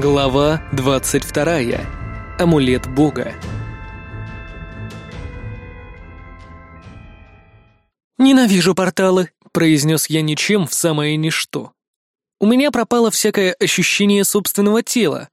Глава 22. Амулет Бога. «Ненавижу порталы», — произнес я ничем в самое ничто. У меня пропало всякое ощущение собственного тела.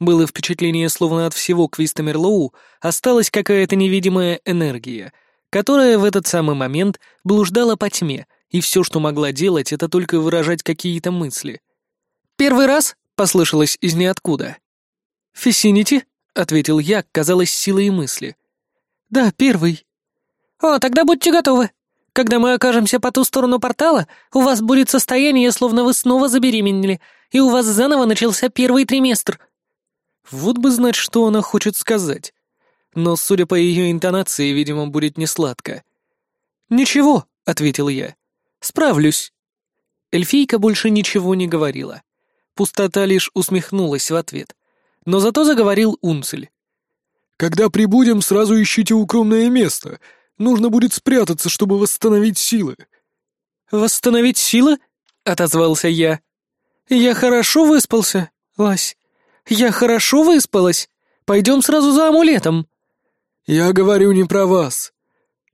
Было впечатление, словно от всего Квиста Мерлоу осталась какая-то невидимая энергия, которая в этот самый момент блуждала по тьме, и все, что могла делать, это только выражать какие-то мысли. «Первый раз?» Послышалось из ниоткуда. «Фессинити?» — ответил я, казалось, силой мысли. «Да, первый». «О, тогда будьте готовы. Когда мы окажемся по ту сторону портала, у вас будет состояние, словно вы снова забеременели, и у вас заново начался первый триместр». Вот бы знать, что она хочет сказать. Но, судя по ее интонации, видимо, будет несладко. «Ничего», — ответил я. «Справлюсь». Эльфийка больше ничего не говорила. Пустота лишь усмехнулась в ответ. Но зато заговорил Унцель. «Когда прибудем, сразу ищите укромное место. Нужно будет спрятаться, чтобы восстановить силы». «Восстановить силы?» — отозвался я. «Я хорошо выспался, Лась. Я хорошо выспалась. Пойдем сразу за амулетом». «Я говорю не про вас»,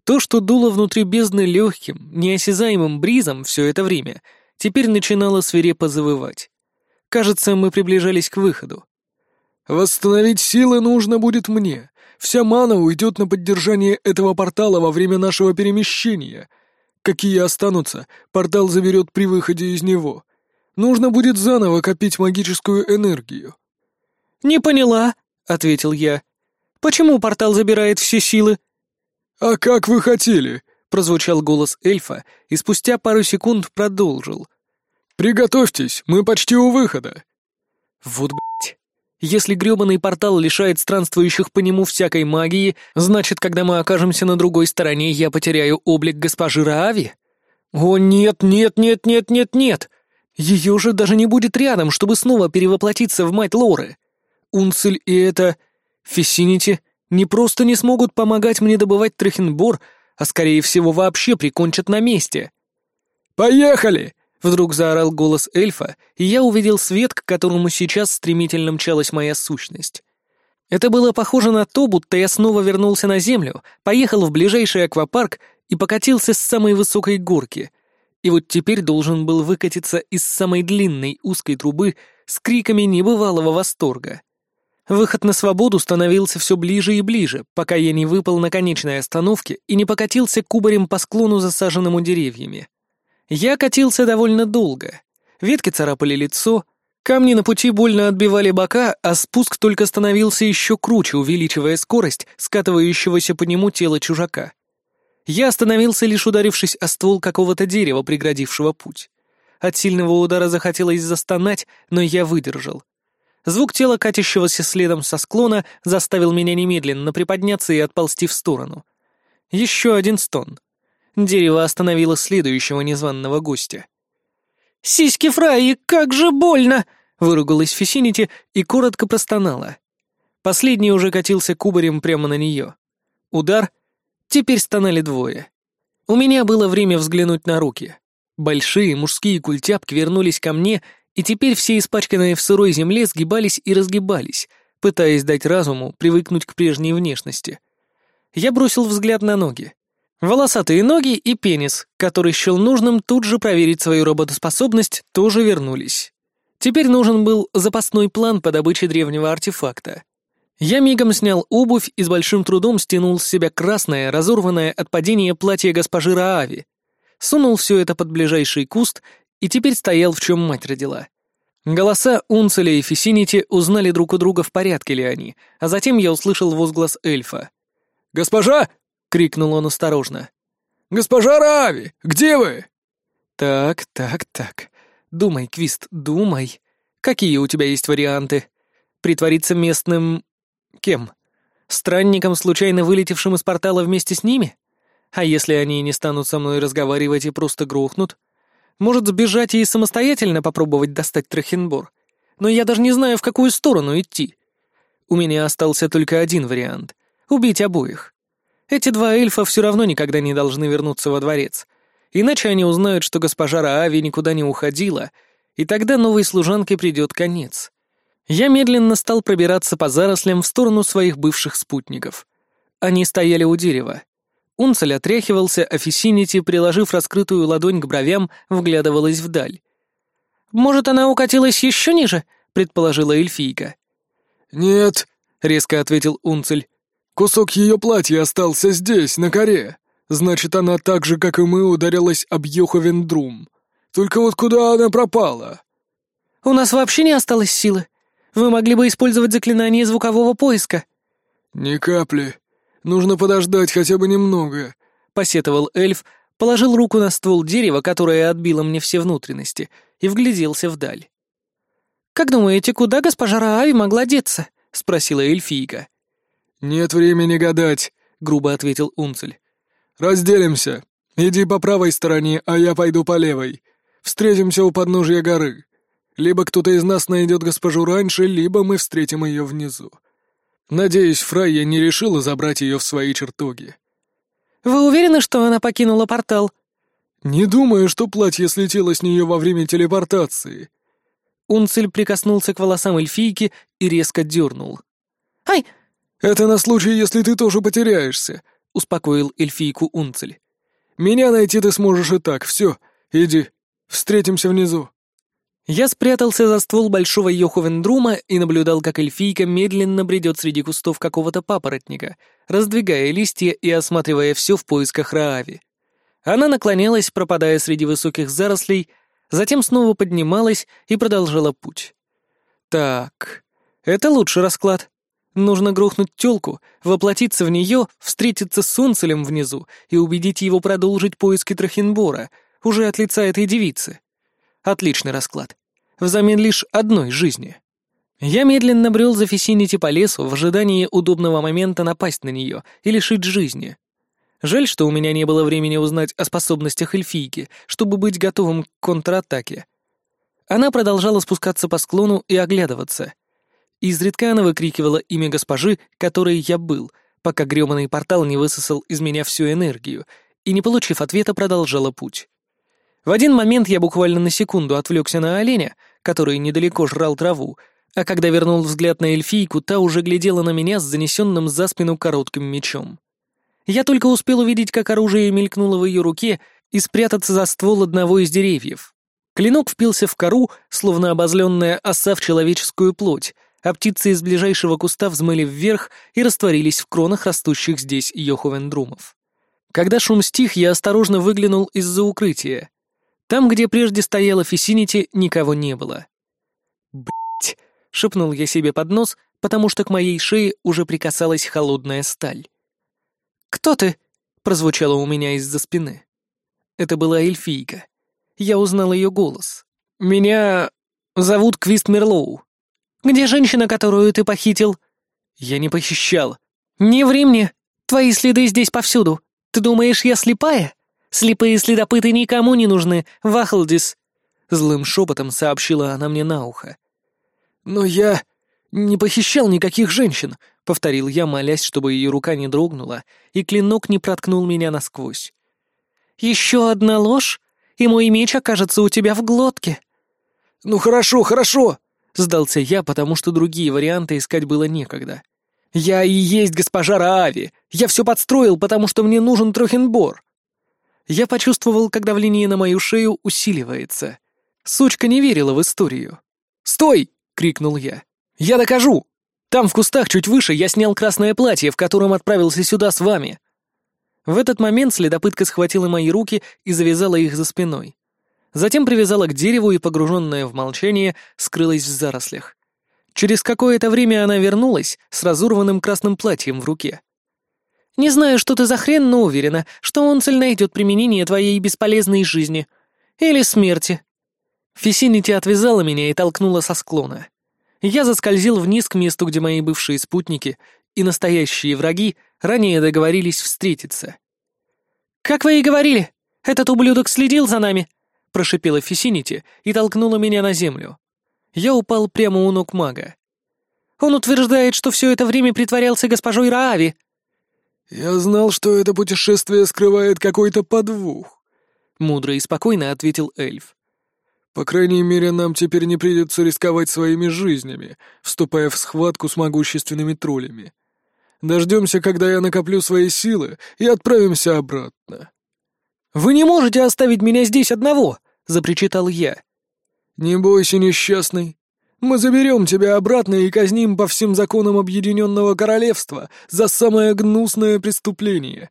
то, что дуло внутри бездны легким, неосязаемым бризом все это время, теперь начинало свирепо завывать. Кажется, мы приближались к выходу. «Восстановить силы нужно будет мне. Вся мана уйдет на поддержание этого портала во время нашего перемещения. Какие останутся, портал заберет при выходе из него. Нужно будет заново копить магическую энергию». «Не поняла», — ответил я. «Почему портал забирает все силы?» «А как вы хотели?» — прозвучал голос эльфа и спустя пару секунд продолжил, «Приготовьтесь, мы почти у выхода». Вот блять. Если грёбаный портал лишает странствующих по нему всякой магии, значит, когда мы окажемся на другой стороне, я потеряю облик госпожи Раави? О нет, нет, нет, нет, нет, нет! Ее же даже не будет рядом, чтобы снова перевоплотиться в мать Лоры. Унцель и это... Фессинити не просто не смогут помогать мне добывать Трехенбор, а, скорее всего, вообще прикончат на месте. «Поехали!» Вдруг заорал голос эльфа, и я увидел свет, к которому сейчас стремительно мчалась моя сущность. Это было похоже на то, будто я снова вернулся на Землю, поехал в ближайший аквапарк и покатился с самой высокой горки. И вот теперь должен был выкатиться из самой длинной узкой трубы с криками небывалого восторга. Выход на свободу становился все ближе и ближе, пока я не выпал на конечной остановке и не покатился кубарем по склону, засаженному деревьями. Я катился довольно долго. Ветки царапали лицо, камни на пути больно отбивали бока, а спуск только становился еще круче, увеличивая скорость скатывающегося по нему тела чужака. Я остановился, лишь ударившись о ствол какого-то дерева, преградившего путь. От сильного удара захотелось застонать, но я выдержал. Звук тела, катящегося следом со склона, заставил меня немедленно приподняться и отползти в сторону. Еще один стон. Дерево остановило следующего незваного гостя. «Сиськи Фраи, как же больно!» — выругалась Фесинити и коротко простонала. Последний уже катился кубарем прямо на нее. Удар. Теперь стонали двое. У меня было время взглянуть на руки. Большие мужские культяпки вернулись ко мне, и теперь все испачканные в сырой земле сгибались и разгибались, пытаясь дать разуму привыкнуть к прежней внешности. Я бросил взгляд на ноги. Волосатые ноги и пенис, который счел нужным тут же проверить свою работоспособность, тоже вернулись. Теперь нужен был запасной план по добыче древнего артефакта. Я мигом снял обувь и с большим трудом стянул с себя красное, разорванное от падения платье госпожи Раави. Сунул все это под ближайший куст и теперь стоял, в чем мать родила. Голоса Унцеля и Фесинити узнали друг у друга, в порядке ли они, а затем я услышал возглас эльфа. «Госпожа, крикнул он осторожно. «Госпожа Рави, где вы?» «Так, так, так. Думай, Квист, думай. Какие у тебя есть варианты? Притвориться местным... кем? Странником, случайно вылетевшим из портала вместе с ними? А если они не станут со мной разговаривать и просто грохнут? Может, сбежать и самостоятельно попробовать достать Трахенбор? Но я даже не знаю, в какую сторону идти. У меня остался только один вариант — убить обоих. Эти два эльфа все равно никогда не должны вернуться во дворец. Иначе они узнают, что госпожа Раави никуда не уходила, и тогда новой служанке придет конец. Я медленно стал пробираться по зарослям в сторону своих бывших спутников. Они стояли у дерева. Унцель отряхивался, а Фессинити, приложив раскрытую ладонь к бровям, вглядывалась вдаль. «Может, она укатилась еще ниже?» — предположила эльфийка. «Нет», — резко ответил Унцель. Кусок ее платья остался здесь, на коре. Значит, она так же, как и мы, ударилась об Йоховендрум. Только вот куда она пропала?» «У нас вообще не осталось силы. Вы могли бы использовать заклинание звукового поиска». «Ни капли. Нужно подождать хотя бы немного», — посетовал эльф, положил руку на ствол дерева, которое отбило мне все внутренности, и вгляделся вдаль. «Как думаете, куда госпожа Раави могла деться?» — спросила эльфийка. «Нет времени гадать», — грубо ответил Унцель. «Разделимся. Иди по правой стороне, а я пойду по левой. Встретимся у подножья горы. Либо кто-то из нас найдет госпожу раньше, либо мы встретим ее внизу. Надеюсь, Фрайя не решила забрать ее в свои чертоги». «Вы уверены, что она покинула портал?» «Не думаю, что платье слетело с нее во время телепортации». Унцель прикоснулся к волосам эльфийки и резко дернул. «Ай!» «Это на случай, если ты тоже потеряешься», — успокоил эльфийку Унцель. «Меня найти ты сможешь и так. Все, иди. Встретимся внизу». Я спрятался за ствол большого Йоховендрума и наблюдал, как эльфийка медленно бредет среди кустов какого-то папоротника, раздвигая листья и осматривая все в поисках Раави. Она наклонялась, пропадая среди высоких зарослей, затем снова поднималась и продолжала путь. «Так, это лучший расклад. Нужно грохнуть тёлку, воплотиться в неё, встретиться с Солнцелем внизу и убедить его продолжить поиски Трохинбора. уже от лица этой девицы. Отличный расклад. Взамен лишь одной жизни. Я медленно брел за Фесинити по лесу в ожидании удобного момента напасть на неё и лишить жизни. Жаль, что у меня не было времени узнать о способностях эльфийки, чтобы быть готовым к контратаке. Она продолжала спускаться по склону и оглядываться — изредка она выкрикивала имя госпожи, которой я был, пока грёбаный портал не высосал из меня всю энергию, и, не получив ответа, продолжала путь. В один момент я буквально на секунду отвлекся на оленя, который недалеко жрал траву, а когда вернул взгляд на эльфийку, та уже глядела на меня с занесенным за спину коротким мечом. Я только успел увидеть, как оружие мелькнуло в ее руке и спрятаться за ствол одного из деревьев. Клинок впился в кору, словно обозленная оса в человеческую плоть, а птицы из ближайшего куста взмыли вверх и растворились в кронах растущих здесь йоховендрумов. Когда шум стих, я осторожно выглянул из-за укрытия. Там, где прежде стояла Фесинити, никого не было. Б*ть, — шепнул я себе под нос, потому что к моей шее уже прикасалась холодная сталь. «Кто ты?» — прозвучало у меня из-за спины. Это была эльфийка. Я узнал ее голос. «Меня зовут Квист Мерлоу», где женщина, которую ты похитил?» «Я не похищал». «Не ври мне. Твои следы здесь повсюду. Ты думаешь, я слепая? Слепые следопыты никому не нужны, Вахлдис!» Злым шепотом сообщила она мне на ухо. «Но я не похищал никаких женщин», — повторил я, молясь, чтобы ее рука не дрогнула, и клинок не проткнул меня насквозь. «Еще одна ложь, и мой меч окажется у тебя в глотке». «Ну хорошо, хорошо!» Сдался я, потому что другие варианты искать было некогда. «Я и есть госпожа Рави. Я все подстроил, потому что мне нужен Трохенбор!» Я почувствовал, как давление на мою шею усиливается. Сучка не верила в историю. «Стой!» — крикнул я. «Я докажу! Там, в кустах, чуть выше, я снял красное платье, в котором отправился сюда с вами!» В этот момент следопытка схватила мои руки и завязала их за спиной. Затем привязала к дереву и, погруженная в молчание, скрылась в зарослях. Через какое-то время она вернулась с разорванным красным платьем в руке. «Не знаю, что ты за хрен, но уверена, что он Онцель найдет применение твоей бесполезной жизни. Или смерти». Фесинити отвязала меня и толкнула со склона. Я заскользил вниз к месту, где мои бывшие спутники и настоящие враги ранее договорились встретиться. «Как вы и говорили, этот ублюдок следил за нами», прошипела Фесинити и толкнула меня на землю. Я упал прямо у ног мага. «Он утверждает, что все это время притворялся госпожой Раави!» «Я знал, что это путешествие скрывает какой-то подвох», — мудро и спокойно ответил эльф. «По крайней мере, нам теперь не придется рисковать своими жизнями, вступая в схватку с могущественными троллями. Дождемся, когда я накоплю свои силы, и отправимся обратно». «Вы не можете оставить меня здесь одного!» запричитал я. «Не бойся, несчастный. Мы заберем тебя обратно и казним по всем законам Объединенного Королевства за самое гнусное преступление.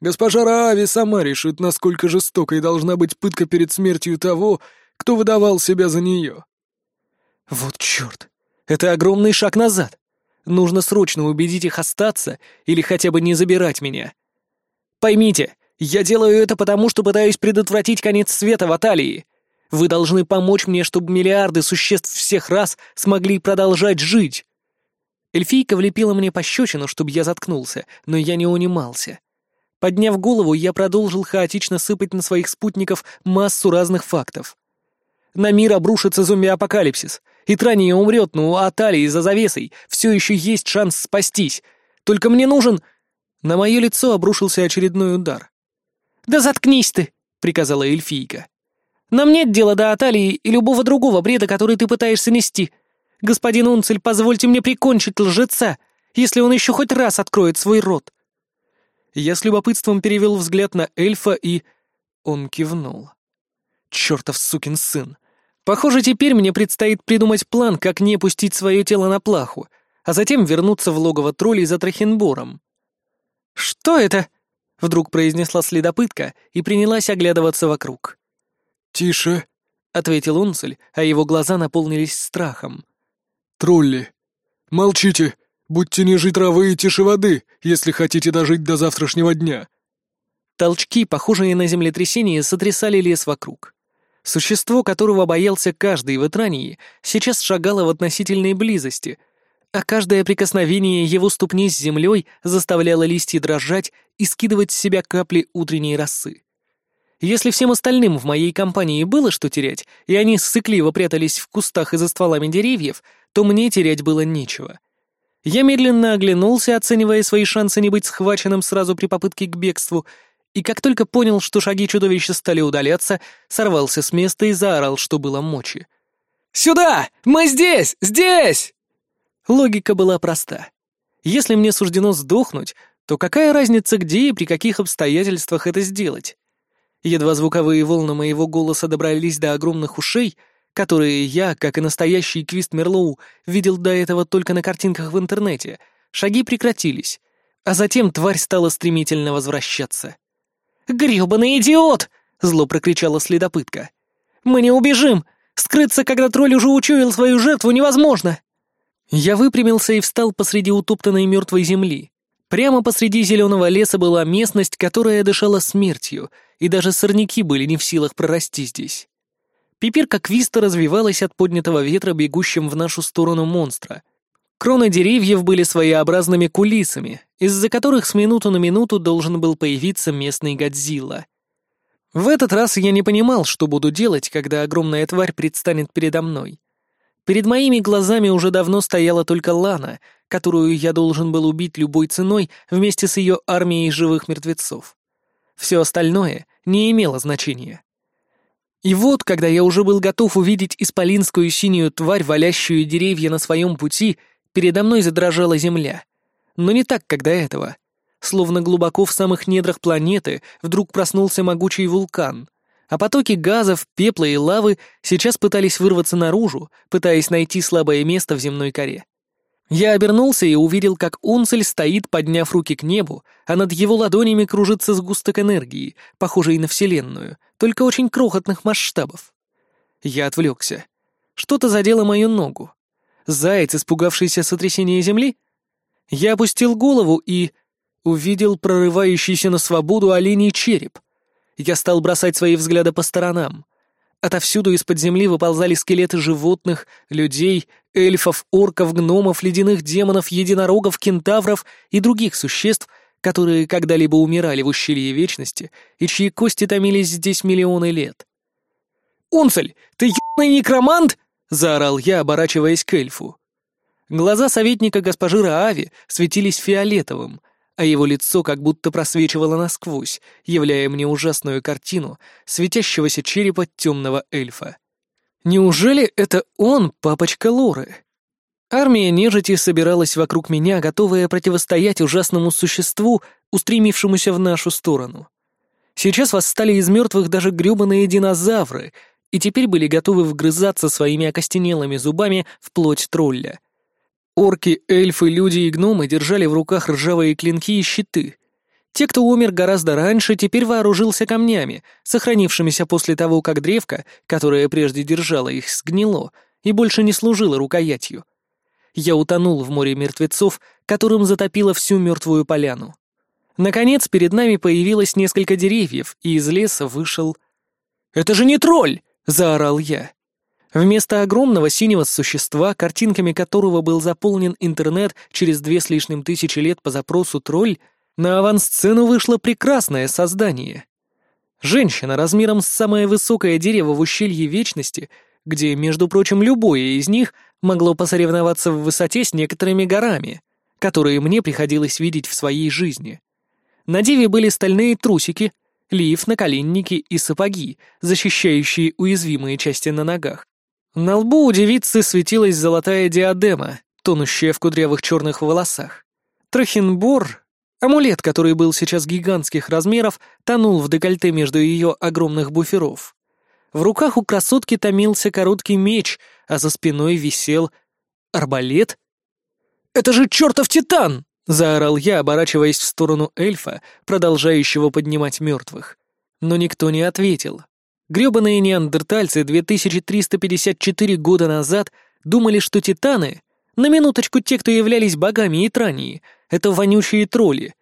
Госпожа Раави сама решит, насколько жестокой должна быть пытка перед смертью того, кто выдавал себя за нее». «Вот черт! Это огромный шаг назад! Нужно срочно убедить их остаться или хотя бы не забирать меня!» «Поймите, я делаю это потому, что пытаюсь предотвратить конец света в Аталии. Вы должны помочь мне, чтобы миллиарды существ всех рас смогли продолжать жить». Эльфийка влепила мне пощечину, чтобы я заткнулся, но я не унимался. Подняв голову, я продолжил хаотично сыпать на своих спутников массу разных фактов. На мир обрушится зомби-апокалипсис. и Итрания умрет, но у Аталии за завесой все еще есть шанс спастись. Только мне нужен... На мое лицо обрушился очередной удар. Да заткнись ты!» — приказала эльфийка. «Нам нет дела до Аталии и любого другого бреда, который ты пытаешься нести. Господин Унцель, позвольте мне прикончить лжеца, если он еще хоть раз откроет свой рот». Я с любопытством перевел взгляд на эльфа и... Он кивнул. «Чертов сукин сын! Похоже, теперь мне предстоит придумать план, как не пустить свое тело на плаху, а затем вернуться в логово троллей за Трахенбором». «Что это?» Вдруг произнесла следопытка и принялась оглядываться вокруг. «Тише!» — ответил Унцель, а его глаза наполнились страхом. «Тролли! Молчите! Будьте ниже травы и тише воды, если хотите дожить до завтрашнего дня!» Толчки, похожие на землетрясение, сотрясали лес вокруг. Существо, которого боялся каждый в Итрании, сейчас шагало в относительной близости — а каждое прикосновение его ступни с землей заставляло листья дрожать и скидывать с себя капли утренней росы. Если всем остальным в моей компании было что терять, и они сыкливо прятались в кустах и за стволами деревьев, то мне терять было нечего. Я медленно оглянулся, оценивая свои шансы не быть схваченным сразу при попытке к бегству, и как только понял, что шаги чудовища стали удаляться, сорвался с места и заорал, что было мочи. «Сюда! Мы здесь! Здесь!» Логика была проста. Если мне суждено сдохнуть, то какая разница где и при каких обстоятельствах это сделать? Едва звуковые волны моего голоса добрались до огромных ушей, которые я, как и настоящий Квист Мерлоу, видел до этого только на картинках в интернете, шаги прекратились, а затем тварь стала стремительно возвращаться. «Грёбаный идиот!» — зло прокричала следопытка. «Мы не убежим! Скрыться, когда тролль уже учуял свою жертву, невозможно!» Я выпрямился и встал посреди утоптанной мертвой земли. Прямо посреди зеленого леса была местность, которая дышала смертью, и даже сорняки были не в силах прорасти здесь. Пипирка Квиста развивалась от поднятого ветра, бегущим в нашу сторону монстра. Кроны деревьев были своеобразными кулисами, из-за которых с минуту на минуту должен был появиться местный Годзилла. В этот раз я не понимал, что буду делать, когда огромная тварь предстанет передо мной. Перед моими глазами уже давно стояла только Лана, которую я должен был убить любой ценой вместе с ее армией живых мертвецов. Все остальное не имело значения. И вот, когда я уже был готов увидеть исполинскую синюю тварь, валящую деревья на своем пути, передо мной задрожала земля. Но не так, когда этого. Словно глубоко в самых недрах планеты вдруг проснулся могучий вулкан, а потоки газов, пепла и лавы сейчас пытались вырваться наружу, пытаясь найти слабое место в земной коре. Я обернулся и увидел, как Унцель стоит, подняв руки к небу, а над его ладонями кружится сгусток энергии, похожий на Вселенную, только очень крохотных масштабов. Я отвлекся. Что-то задело мою ногу. Заяц, испугавшийся сотрясения земли? Я опустил голову и увидел прорывающийся на свободу оленей череп, я стал бросать свои взгляды по сторонам. Отовсюду из-под земли выползали скелеты животных, людей, эльфов, орков, гномов, ледяных демонов, единорогов, кентавров и других существ, которые когда-либо умирали в ущелье Вечности и чьи кости томились здесь миллионы лет. «Унцель, ты ебаный некромант!» — заорал я, оборачиваясь к эльфу. Глаза советника госпожи Раави светились фиолетовым — а его лицо как будто просвечивало насквозь, являя мне ужасную картину светящегося черепа темного эльфа. Неужели это он, папочка Лоры? Армия нежити собиралась вокруг меня, готовая противостоять ужасному существу, устремившемуся в нашу сторону. Сейчас восстали из мертвых даже грёбаные динозавры, и теперь были готовы вгрызаться своими окостенелыми зубами в плоть тролля — Орки, эльфы, люди и гномы держали в руках ржавые клинки и щиты. Те, кто умер гораздо раньше, теперь вооружился камнями, сохранившимися после того, как древко, которое прежде держало их, сгнило и больше не служило рукоятью. Я утонул в море мертвецов, которым затопило всю мертвую поляну. Наконец, перед нами появилось несколько деревьев, и из леса вышел... «Это же не тролль!» — заорал я. Вместо огромного синего существа, картинками которого был заполнен интернет через две с лишним тысячи лет по запросу «Тролль», на авансцену вышло прекрасное создание. Женщина размером с самое высокое дерево в ущелье Вечности, где, между прочим, любое из них могло посоревноваться в высоте с некоторыми горами, которые мне приходилось видеть в своей жизни. На деве были стальные трусики, лиф, наколенники и сапоги, защищающие уязвимые части на ногах. На лбу у девицы светилась золотая диадема, тонущая в кудрявых черных волосах. Трахенбор, амулет, который был сейчас гигантских размеров, тонул в декольте между ее огромных буферов. В руках у красотки томился короткий меч, а за спиной висел арбалет. «Это же чертов титан!» — заорал я, оборачиваясь в сторону эльфа, продолжающего поднимать мертвых. Но никто не ответил. Грёбаные неандертальцы 2354 года назад думали, что титаны, на минуточку те, кто являлись богами и трании, это вонючие тролли.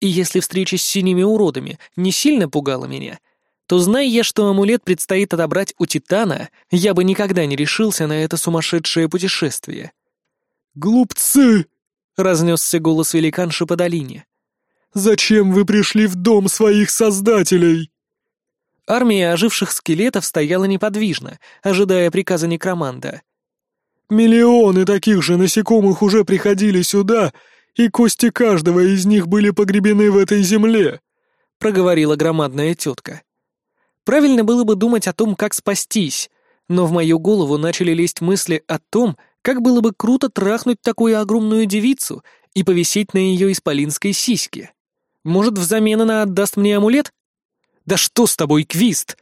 И если встреча с синими уродами не сильно пугала меня, то зная я, что амулет предстоит отобрать у Титана, я бы никогда не решился на это сумасшедшее путешествие. «Глупцы!» — разнесся голос великанши по долине. «Зачем вы пришли в дом своих создателей?» Армия оживших скелетов стояла неподвижно, ожидая приказа некроманда. «Миллионы таких же насекомых уже приходили сюда, и кости каждого из них были погребены в этой земле», — проговорила громадная тетка. Правильно было бы думать о том, как спастись, но в мою голову начали лезть мысли о том, как было бы круто трахнуть такую огромную девицу и повисеть на ее исполинской сиське. Может, взамен она отдаст мне амулет? Да что с тобой, Квист?»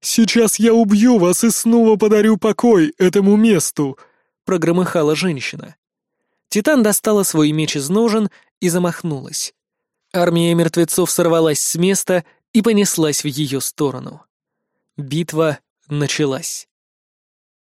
«Сейчас я убью вас и снова подарю покой этому месту», — прогромыхала женщина. Титан достала свой меч из ножен и замахнулась. Армия мертвецов сорвалась с места и понеслась в ее сторону. Битва началась.